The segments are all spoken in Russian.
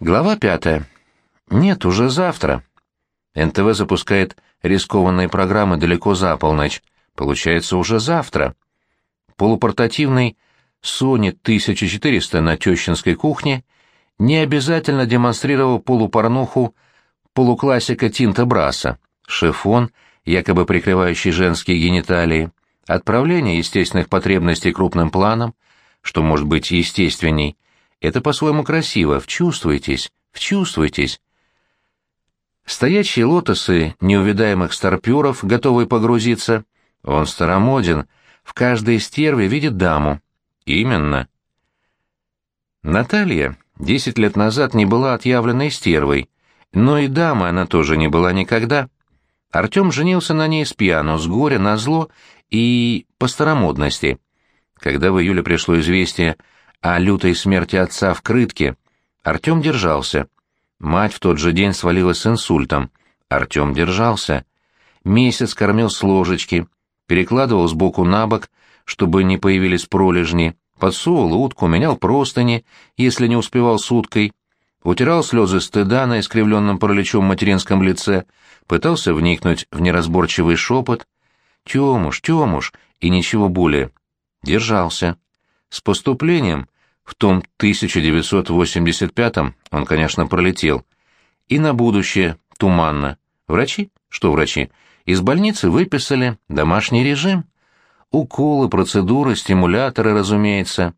Глава пятая. Нет, уже завтра. НТВ запускает рискованные программы далеко за полночь. Получается, уже завтра. Полупортативный Sony 1400 на тещинской кухне не обязательно демонстрировал полупорнуху полуклассика Тинта Браса, шифон, якобы прикрывающий женские гениталии, отправление естественных потребностей крупным планом, что может быть естественней, это по-своему красиво, вчувствуйтесь, вчувствуйтесь. Стоячие лотосы неувидаемых старпёров, готовые погрузиться. Он старомоден, в каждой стерве видит даму. Именно. Наталья десять лет назад не была отъявленной стервой, но и дамой она тоже не была никогда. Артем женился на ней с пьяну, с горя, на зло и по старомодности. Когда в июле пришло известие о лютой смерти отца в Крытке, Артем держался. Мать в тот же день свалилась с инсультом. Артем держался. Месяц кормил с ложечки, перекладывал сбоку на бок, чтобы не появились пролежни, подсовывал утку, менял простыни, если не успевал с уткой, утирал слезы стыда на искривленном параличом материнском лице, пытался вникнуть в неразборчивый шепот. «Тёмуш, Тёмуш!» и ничего более. Держался. С поступлением в том 1985-м он, конечно, пролетел. И на будущее туманно. Врачи? Что врачи? Из больницы выписали домашний режим. Уколы, процедуры, стимуляторы, разумеется.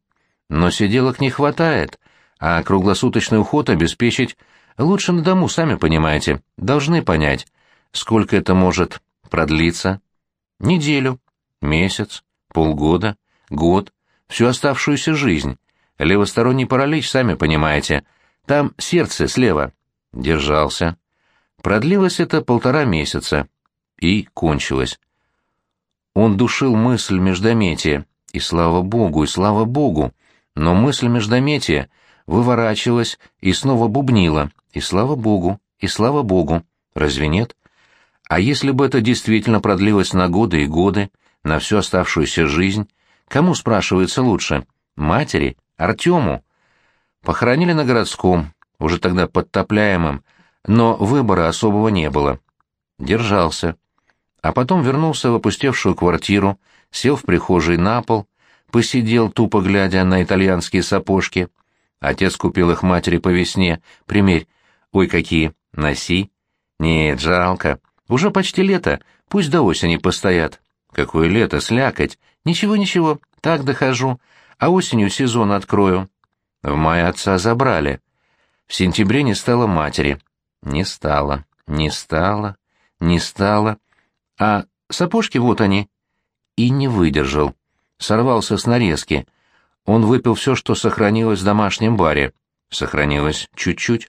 Но сиделок не хватает, а круглосуточный уход обеспечить лучше на дому, сами понимаете. Должны понять, сколько это может продлиться. Неделю, месяц, полгода, год, всю оставшуюся жизнь. Левосторонний паралич, сами понимаете. Там сердце слева. Держался. Продлилось это полтора месяца. И кончилось. Он душил мысль междометия, и слава богу, и слава богу, но мысль междометия выворачивалась и снова бубнила, и слава богу, и слава богу, разве нет? А если бы это действительно продлилось на годы и годы, на всю оставшуюся жизнь, кому, спрашивается, лучше, матери, Артему? Похоронили на городском, уже тогда подтопляемом, но выбора особого не было. Держался а потом вернулся в опустевшую квартиру, сел в прихожей на пол, посидел, тупо глядя на итальянские сапожки. Отец купил их матери по весне. Примерь. Ой, какие. Носи. Нет, жалко. Уже почти лето. Пусть до осени постоят. Какое лето, слякоть. Ничего-ничего, так дохожу. А осенью сезон открою. В мае отца забрали. В сентябре не стало матери. Не стало, не стало, не стало. А сапожки вот они. И не выдержал. Сорвался с нарезки. Он выпил все, что сохранилось в домашнем баре. Сохранилось чуть-чуть.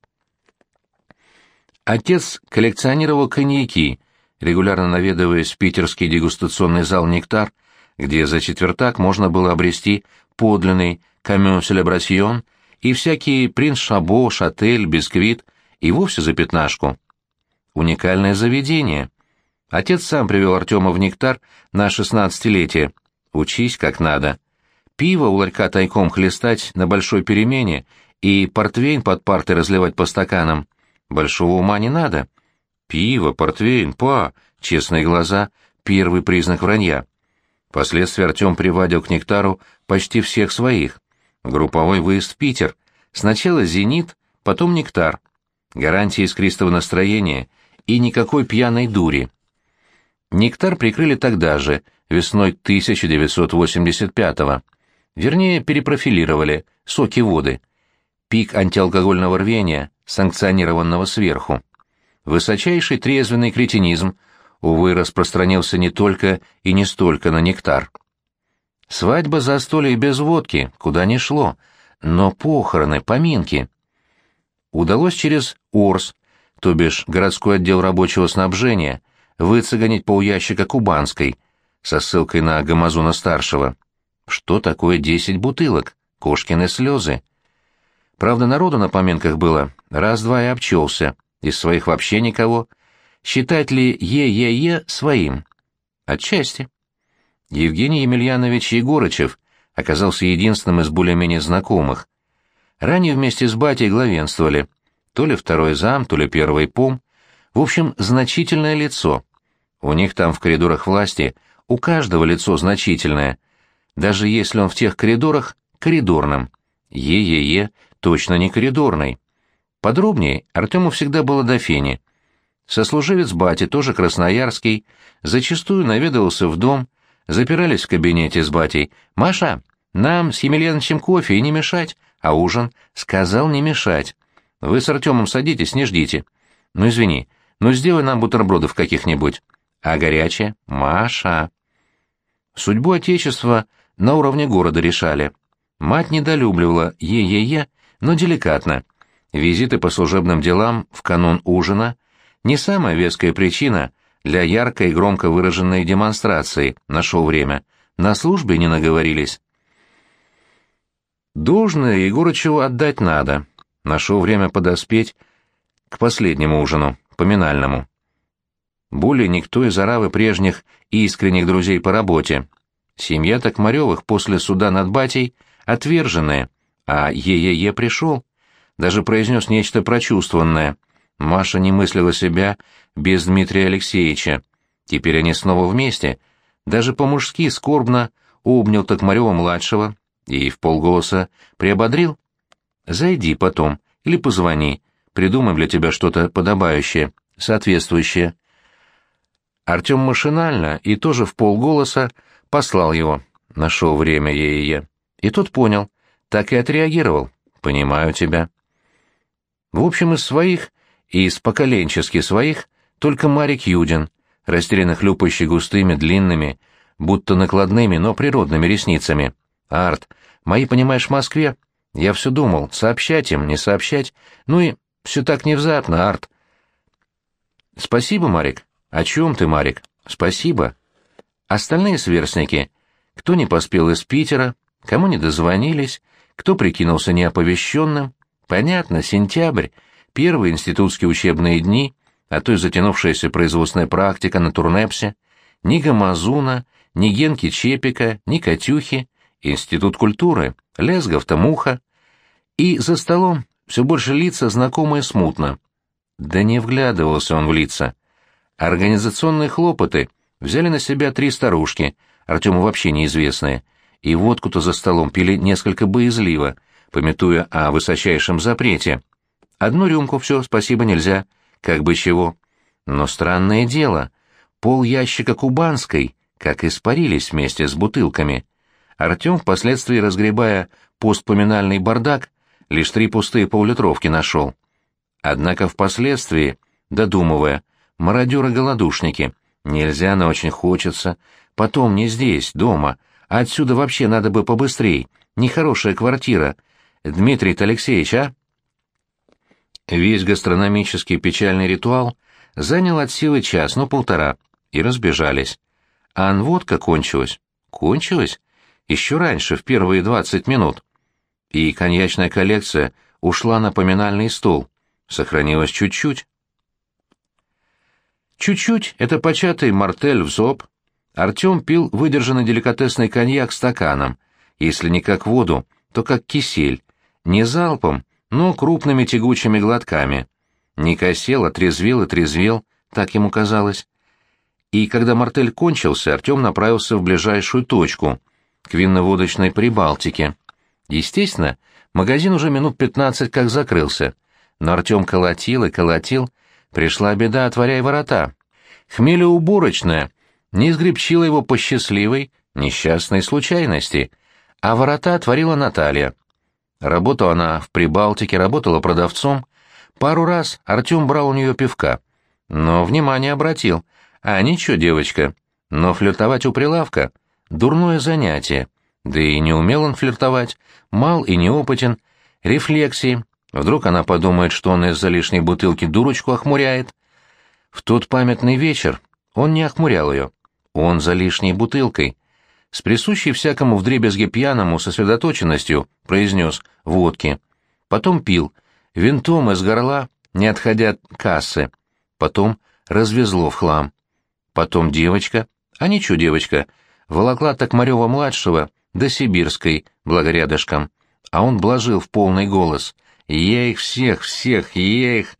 Отец коллекционировал коньяки, регулярно наведываясь в питерский дегустационный зал «Нектар», где за четвертак можно было обрести подлинный «Камю Селебрасьон» и всякие «Принц Шабо», «Шатель», «Бисквит» и вовсе за пятнашку. Уникальное заведение. Отец сам привел Артема в нектар на шестнадцатилетие. Учись как надо. Пиво у ларька тайком хлестать на большой перемене и портвейн под партой разливать по стаканам. Большого ума не надо. Пиво, портвейн, па, честные глаза — первый признак вранья. Впоследствии Артем приводил к нектару почти всех своих. Групповой выезд в Питер. Сначала «Зенит», потом «Нектар». Гарантии искристого настроения и никакой пьяной дури. Нектар прикрыли тогда же, весной 1985-го. Вернее, перепрофилировали, соки воды. Пик антиалкогольного рвения, санкционированного сверху. Высочайший трезвенный кретинизм, увы, распространился не только и не столько на нектар. Свадьба, застолье без водки, куда ни шло, но похороны, поминки. Удалось через ОРС, то бишь городской отдел рабочего снабжения, выцеганить пол-ящика кубанской, со ссылкой на Гамазуна-старшего. Что такое десять бутылок? Кошкины слезы. Правда, народу на поминках было раз-два и обчелся, из своих вообще никого. Считать ли Е-Е-Е своим? Отчасти. Евгений Емельянович Егорычев оказался единственным из более-менее знакомых. Ранее вместе с батей главенствовали то ли второй зам, то ли первый пом. В общем, значительное лицо. У них там в коридорах власти у каждого лицо значительное, даже если он в тех коридорах коридорным. Е-е-е, точно не коридорный. Подробнее Артему всегда было до фени. Сослуживец бати, тоже красноярский, зачастую наведывался в дом, запирались в кабинете с батей. «Маша, нам с Емельяновичем кофе и не мешать, а ужин?» «Сказал не мешать. Вы с Артемом садитесь, не ждите. Ну, извини, ну сделай нам бутербродов каких-нибудь. А горячее? Маша!» Судьбу Отечества на уровне города решали. Мать недолюбливала е-е-е, но деликатно. Визиты по служебным делам в канун ужина — не самая веская причина для яркой и громко выраженной демонстрации, нашел время. На службе не наговорились. Должное Егорычеву отдать надо. Нашел время подоспеть к последнему ужину, поминальному. Более никто из оравы прежних искренних друзей по работе. Семья Токмаревых после суда над батей отверженная, а Е-Е-Е пришел. Даже произнес нечто прочувствованное. Маша не мыслила себя без Дмитрия Алексеевича. Теперь они снова вместе. Даже по-мужски скорбно обнял Токмарева-младшего и вполголоса приободрил. «Зайди потом или позвони, придумаем для тебя что-то подобающее, соответствующее». Артем машинально и тоже вполголоса послал его. Нашел время ей И тот понял, так и отреагировал. «Понимаю тебя». В общем, из своих и из поколенчески своих только Марик Юдин, растерянно хлюпающий густыми, длинными, будто накладными, но природными ресницами. «Арт, мои, понимаешь, в Москве? Я все думал, сообщать им, не сообщать. Ну и все так невзятно, Арт». «Спасибо, Марик». «О чем ты, Марик?» «Спасибо». Остальные сверстники, кто не поспел из Питера, кому не дозвонились, кто прикинулся неоповещенным, понятно, сентябрь, Первые институтские учебные дни, а то и затянувшаяся производственная практика на Турнепсе, ни Гамазуна, ни Генки Чепика, ни Катюхи, Институт культуры, Лезгов-то Муха. И за столом все больше лица знакомые смутно. Да не вглядывался он в лица. Организационные хлопоты взяли на себя три старушки, Артему вообще неизвестные, и водку-то за столом пили несколько боязливо, пометуя о высочайшем запрете — Одну рюмку все, спасибо, нельзя. Как бы чего. Но странное дело, пол ящика кубанской, как испарились вместе с бутылками. Артем, впоследствии разгребая постпоминальный бардак, лишь три пустые поллитровки нашел. Однако впоследствии, додумывая, мародеры-голодушники, нельзя, но очень хочется, потом не здесь, дома, отсюда вообще надо бы побыстрей, нехорошая квартира. Дмитрий Алексеевич, а? Весь гастрономический печальный ритуал занял от силы час, ну полтора, и разбежались. А анводка кончилась. Кончилась? Еще раньше, в первые двадцать минут. И коньячная коллекция ушла на поминальный стол. Сохранилось чуть-чуть. Чуть-чуть — это початый мартель в зоб. Артем пил выдержанный деликатесный коньяк стаканом. Если не как воду, то как кисель. Не залпом, но крупными тягучими глотками. Не косел, а трезвел и трезвел, так ему казалось. И когда мартель кончился, Артем направился в ближайшую точку, к винно-водочной Прибалтике. Естественно, магазин уже минут пятнадцать как закрылся, но Артем колотил и колотил, пришла беда, отворяй ворота. Хмелеуборочная не сгребчила его по счастливой, несчастной случайности, а ворота отворила Наталья. Работала она в Прибалтике, работала продавцом. Пару раз Артем брал у нее пивка. Но внимание обратил. А ничего, девочка. Но флиртовать у прилавка — дурное занятие. Да и не умел он флиртовать, мал и неопытен. Рефлексии. Вдруг она подумает, что он из-за лишней бутылки дурочку охмуряет. В тот памятный вечер он не охмурял ее. Он за лишней бутылкой с присущей всякому вдребезге пьяному сосредоточенностью произнес «водки». Потом пил, винтом из горла, не отходя от кассы. Потом развезло в хлам. Потом девочка, а ничего девочка, волокла Токмарева-младшего до Сибирской, благорядышком. А он блажил в полный голос. Я их всех, всех, я их...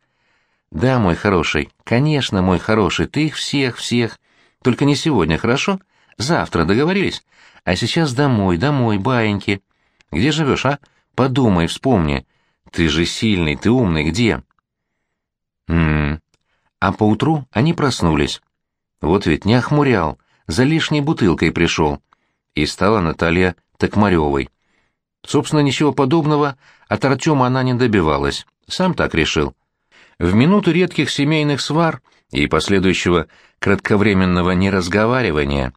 Да, мой хороший, конечно, мой хороший, ты их всех, всех. Только не сегодня, хорошо? Завтра, договорились? А сейчас домой, домой, баиньки. Где живешь, а? Подумай, вспомни. Ты же сильный, ты умный, где? М-м. А поутру они проснулись. Вот ведь не охмурял, за лишней бутылкой пришел. И стала Наталья Токмаревой. Собственно, ничего подобного от Артема она не добивалась, сам так решил. В минуту редких семейных свар и последующего кратковременного неразговаривания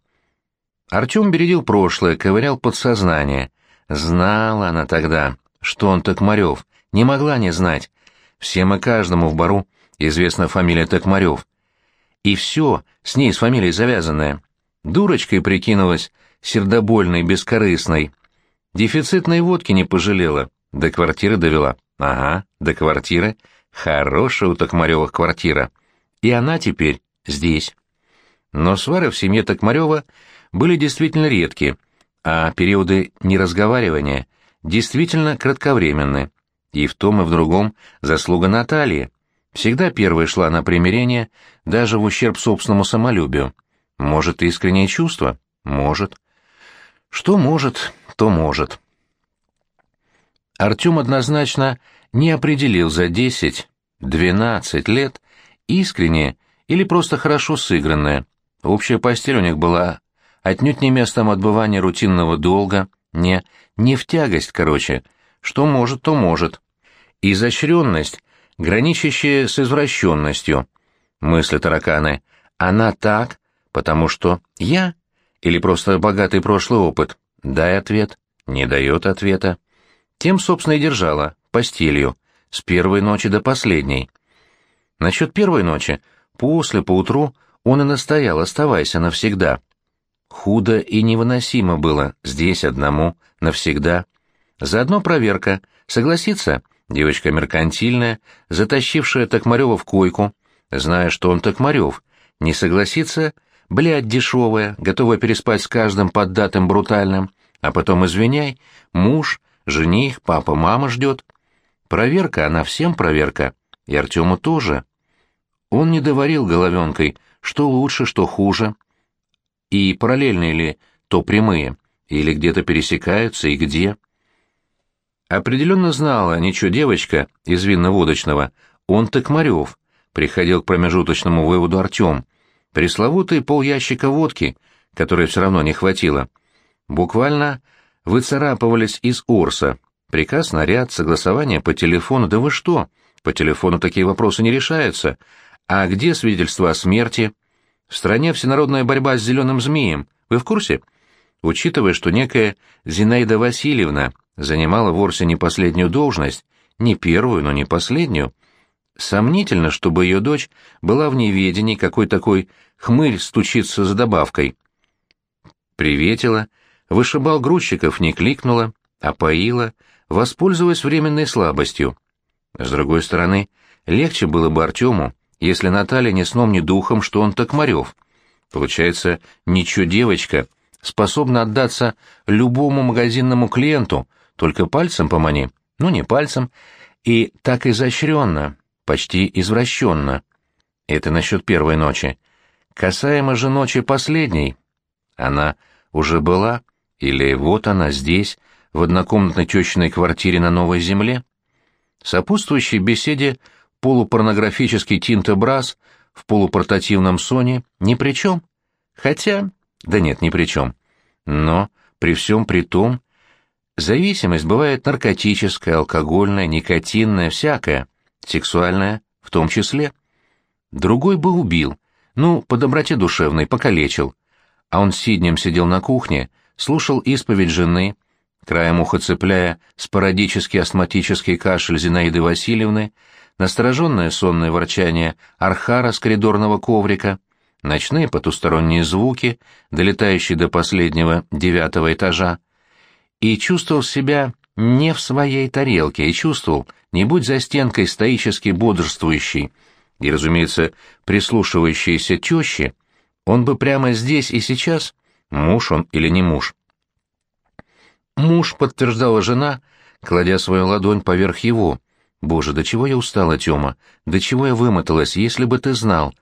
Артем бередил прошлое, ковырял подсознание. Знала она тогда, что он Токмарев, не могла не знать. Всем и каждому в бару известна фамилия Токмарев. И все с ней, с фамилией завязанное. Дурочкой прикинулась, сердобольной, бескорыстной. Дефицитной водки не пожалела, до квартиры довела. Ага, до квартиры. Хорошая у Токмаревых квартира. И она теперь здесь. Но свары в семье Токмарева были действительно редки, а периоды неразговаривания действительно кратковременны. И в том и в другом заслуга Натальи. Всегда первая шла на примирение, даже в ущерб собственному самолюбию. Может, искреннее чувство? Может. Что может, то может. Артем однозначно не определил за десять, двенадцать лет искреннее или просто хорошо сыгранное. Общая постель у них была отнюдь не местом отбывания рутинного долга, не, не в тягость, короче. Что может, то может. Изощренность, граничащая с извращенностью. Мысли тараканы. Она так, потому что я? Или просто богатый прошлый опыт? Дай ответ. Не дает ответа. Тем, собственно, и держала, постелью, с первой ночи до последней. Насчет первой ночи, после, поутру, он и настоял, оставайся навсегда. Худо и невыносимо было здесь одному, навсегда. Заодно проверка. Согласится? Девочка меркантильная, затащившая Токмарева в койку, зная, что он Токмарев. Не согласится? Блядь дешевая, готовая переспать с каждым поддатым брутальным. А потом, извиняй, муж, жених, папа, мама ждет. Проверка, она всем проверка. И Артему тоже. Он не доварил головенкой, что лучше, что хуже и параллельные ли то прямые, или где-то пересекаются, и где. Определенно знала, ничего девочка из винно-водочного, он Токмарев, приходил к промежуточному выводу Артем, пресловутый полящика водки, которой все равно не хватило. Буквально выцарапывались из Орса. Приказ, наряд, согласование по телефону, да вы что? По телефону такие вопросы не решаются. А где свидетельство о смерти? В стране всенародная борьба с зеленым змеем. Вы в курсе? Учитывая, что некая Зинаида Васильевна занимала в Орсе не последнюю должность, не первую, но не последнюю, сомнительно, чтобы ее дочь была в неведении, какой такой хмырь стучится за добавкой. Приветила, вышибал грузчиков, не кликнула, опоила, воспользовалась временной слабостью. С другой стороны, легче было бы Артему, если Наталья ни сном, ни духом, что он Токмарев. Получается, ничего девочка способна отдаться любому магазинному клиенту, только пальцем помани, ну не пальцем, и так изощренно, почти извращенно. Это насчет первой ночи. Касаемо же ночи последней. Она уже была, или вот она здесь, в однокомнатной тещиной квартире на Новой Земле? Сопутствующей беседе полупорнографический тинтобраз в полупортативном соне ни при чем. Хотя, да нет, ни при чем. Но, при всем при том, зависимость бывает наркотическая, алкогольная, никотинная, всякая, сексуальная в том числе. Другой бы убил, ну, по доброте душевной, покалечил. А он сиднем сидел на кухне, слушал исповедь жены, краем уха цепляя спорадический астматический кашель Зинаиды Васильевны, настороженное сонное ворчание архара с коридорного коврика, ночные потусторонние звуки, долетающие до последнего девятого этажа, и чувствовал себя не в своей тарелке, и чувствовал, не будь за стенкой стоически бодрствующий и, разумеется, прислушивающейся тещи, он бы прямо здесь и сейчас, муж он или не муж. Муж, подтверждала жена, кладя свою ладонь поверх его, Боже, до чего я устала, Тёма, до чего я вымоталась, если бы ты знал.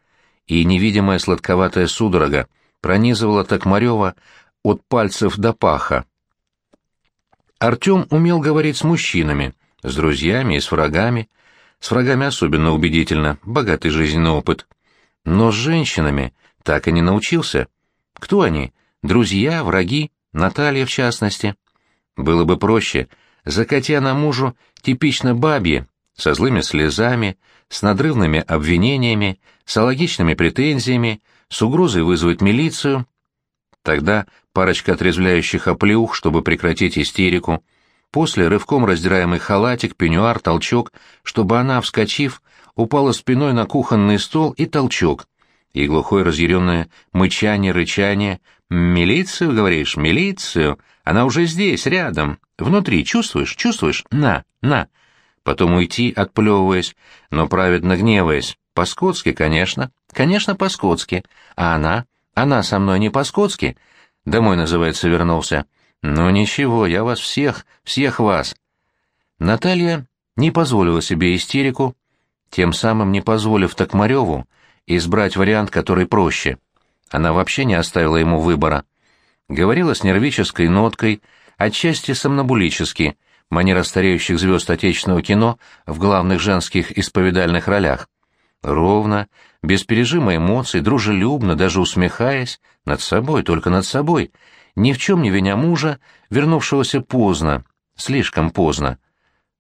И невидимая сладковатая судорога пронизывала Токмарёва от пальцев до паха. Артём умел говорить с мужчинами, с друзьями и с врагами. С врагами особенно убедительно, богатый жизненный опыт. Но с женщинами так и не научился. Кто они? Друзья, враги, Наталья в частности. Было бы проще, закати она мужу типично бабье, со злыми слезами, с надрывными обвинениями, с алогичными претензиями, с угрозой вызвать милицию. Тогда парочка отрезвляющих оплеух, чтобы прекратить истерику. После рывком раздираемый халатик, пеньюар, толчок, чтобы она, вскочив, упала спиной на кухонный стол и толчок. И глухое разъяренное мычание, рычание. «Милицию, говоришь, милицию? Она уже здесь, рядом. Внутри, чувствуешь, чувствуешь? На, на!» Потом уйти, отплевываясь, но праведно гневаясь. По-скотски, конечно. Конечно, по-скотски. А она? Она со мной не по-скотски? Домой, называется, вернулся. Ну ничего, я вас всех, всех вас. Наталья не позволила себе истерику, тем самым не позволив Токмареву избрать вариант, который проще. Она вообще не оставила ему выбора. Говорила с нервической ноткой, отчасти сомнобулически, манера стареющих звезд отечественного кино в главных женских исповедальных ролях. Ровно, без пережима эмоций, дружелюбно, даже усмехаясь, над собой, только над собой, ни в чем не виня мужа, вернувшегося поздно, слишком поздно.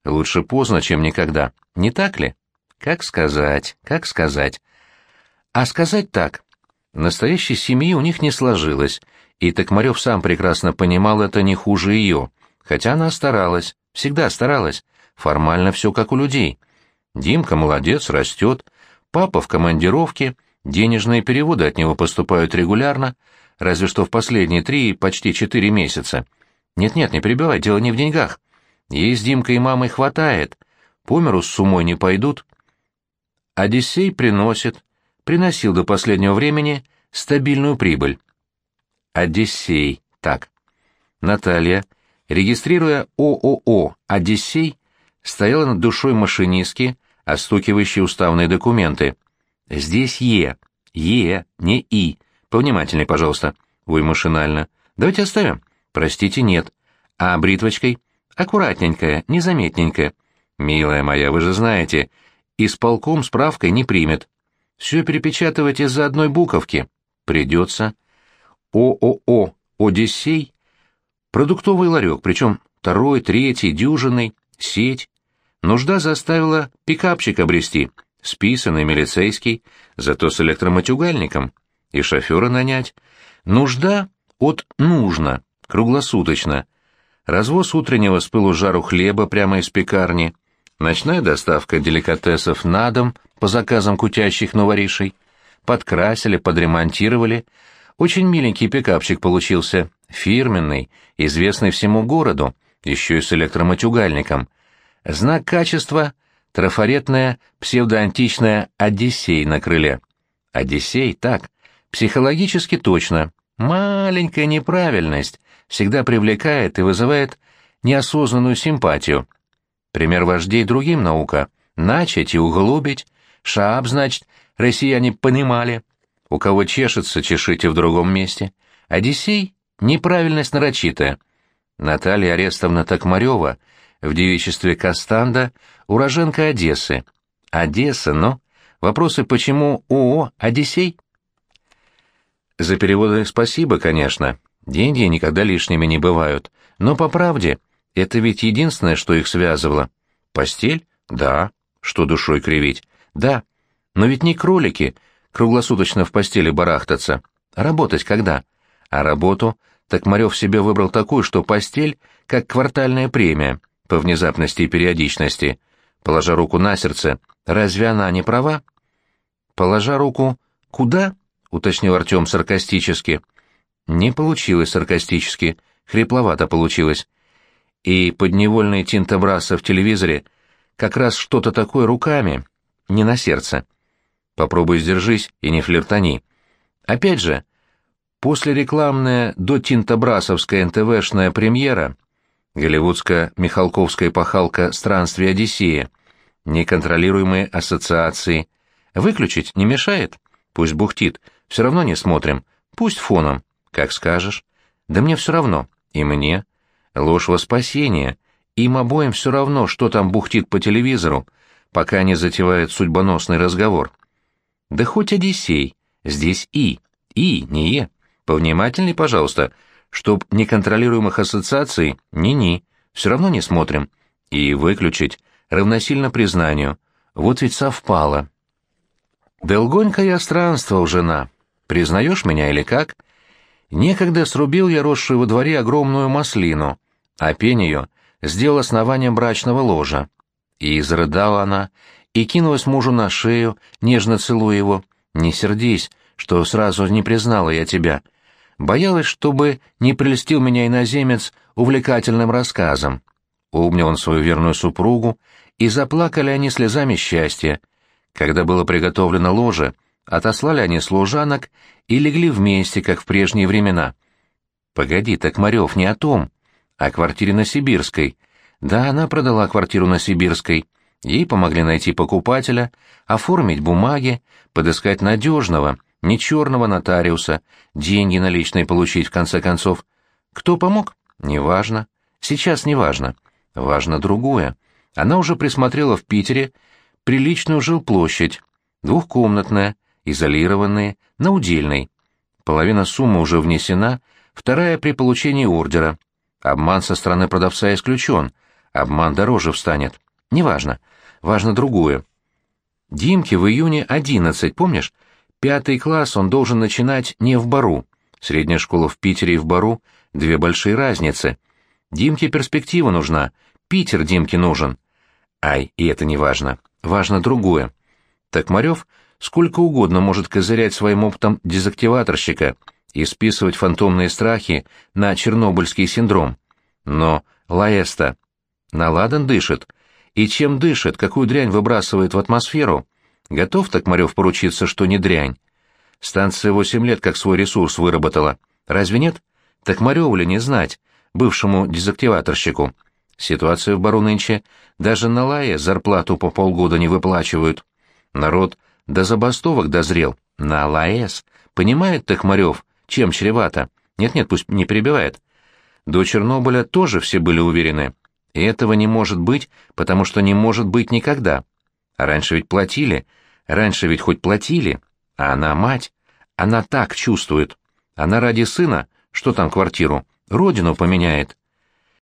Лучше поздно, чем никогда, не так ли? Как сказать, как сказать. А сказать так. Настоящей семьи у них не сложилось, и Токмарев сам прекрасно понимал это не хуже ее, хотя она старалась, всегда старалась, формально все как у людей. Димка молодец, растет, папа в командировке, денежные переводы от него поступают регулярно, разве что в последние три, почти четыре месяца. Нет-нет, не перебивай, дело не в деньгах. Ей с Димкой и мамой хватает, по миру с сумой не пойдут. Одиссей приносит, приносил до последнего времени стабильную прибыль. Одиссей, так. Наталья, регистрируя ООО «Одиссей», стояла над душой машинистки, остукивающей уставные документы. Здесь «Е», «Е», не «И». Повнимательней, пожалуйста. Вы машинально. Давайте оставим. Простите, нет. А бритвочкой? Аккуратненькая, незаметненькая. Милая моя, вы же знаете, исполком справкой не примет. Все перепечатывать из-за одной буковки. Придется. ООО «Одиссей» — продуктовый ларек, причем второй, третий, дюжинный, сеть. Нужда заставила пикапчик обрести, списанный, милицейский, зато с электроматюгальником. И шофера нанять. Нужда от «нужно», круглосуточно. Развоз утреннего с пылу жару хлеба прямо из пекарни, ночная доставка деликатесов на дом по заказам кутящих новоришей, подкрасили, подремонтировали. Очень миленький пикапчик получился, фирменный, известный всему городу, еще и с электроматюгальником. Знак качества — трафаретная псевдоантичная «Одиссей» на крыле. «Одиссей» — так, психологически точно. Маленькая неправильность всегда привлекает и вызывает неосознанную симпатию. Пример вождей другим наука. Начать и углубить. Шааб, значит, россияне понимали. У кого чешется, чешите в другом месте. Одиссей — неправильность нарочитая. Наталья Арестовна Токмарева в девичестве Кастанда — уроженка Одессы. Одесса, но... Вопросы, почему ООО «Одиссей»? За переводы спасибо, конечно. Деньги никогда лишними не бывают. Но по правде, это ведь единственное, что их связывало. Постель? Да. Что душой кривить? Да. Но ведь не кролики круглосуточно в постели барахтаться. Работать когда? А работу так Марев себе выбрал такую, что постель как квартальная премия по внезапности и периодичности. Положа руку на сердце, разве она не права? Положа руку куда? уточнил Артем саркастически. Не получилось саркастически, хрипловато получилось и подневольный тинтобраса в телевизоре как раз что-то такое руками, не на сердце. Попробуй сдержись и не флиртани. Опять же, после рекламная до тинтобрасовская НТВшная премьера, голливудско-михалковская пахалка «Странствие Одиссея», неконтролируемые ассоциации. Выключить не мешает? Пусть бухтит, все равно не смотрим. Пусть фоном. Как скажешь. Да мне все равно. И мне. Ложь во спасение. Им обоим все равно, что там бухтит по телевизору, пока не затевает судьбоносный разговор. Да хоть Одиссей. Здесь И. И, не Е. Повнимательней, пожалуйста, чтоб неконтролируемых ассоциаций ни-ни. Все равно не смотрим. И выключить равносильно признанию. Вот ведь совпало. Долгонько я странствовал, жена. Признаешь меня или как? Некогда срубил я росшую во дворе огромную маслину, а пень ее сделал основанием брачного ложа. И зарыдала она, и кинулась мужу на шею, нежно целуя его. «Не сердись, что сразу не признала я тебя. Боялась, чтобы не прельстил меня иноземец увлекательным рассказом. Обнял он свою верную супругу, и заплакали они слезами счастья. Когда было приготовлено ложе, отослали они служанок и легли вместе, как в прежние времена. Погоди, так Марев не о том, о квартире на Сибирской. Да, она продала квартиру на Сибирской. Ей помогли найти покупателя, оформить бумаги, подыскать надежного, не черного нотариуса, деньги наличные получить в конце концов. Кто помог? Неважно. Сейчас неважно. Важно другое. Она уже присмотрела в Питере приличную жилплощадь, двухкомнатная, изолированная, на удельной. Половина суммы уже внесена, вторая при получении ордера. Обман со стороны продавца исключен, обман дороже встанет. Неважно. Важно другое. Димке в июне одиннадцать, помнишь? Пятый класс он должен начинать не в Бару. Средняя школа в Питере и в Бару — две большие разницы. Димке перспектива нужна, Питер Димке нужен. Ай, и это не важно. Важно другое. Токмарев сколько угодно может козырять своим опытом дезактиваторщика и списывать фантомные страхи на чернобыльский синдром. Но Лаэста наладан дышит. И чем дышит, какую дрянь выбрасывает в атмосферу, Готов Токмарев поручиться, что не дрянь? Станция восемь лет как свой ресурс выработала. Разве нет? Токмареву ли не знать, бывшему дезактиваторщику? Ситуация в бару нынче даже на лае зарплату по полгода не выплачивают. Народ до забастовок дозрел. На ЛАЭС. Понимает Токмарев, чем чревато? Нет-нет, пусть не перебивает. До Чернобыля тоже все были уверены. И этого не может быть, потому что не может быть никогда. А раньше ведь платили, раньше ведь хоть платили. А она мать, она так чувствует. Она ради сына, что там квартиру, родину поменяет.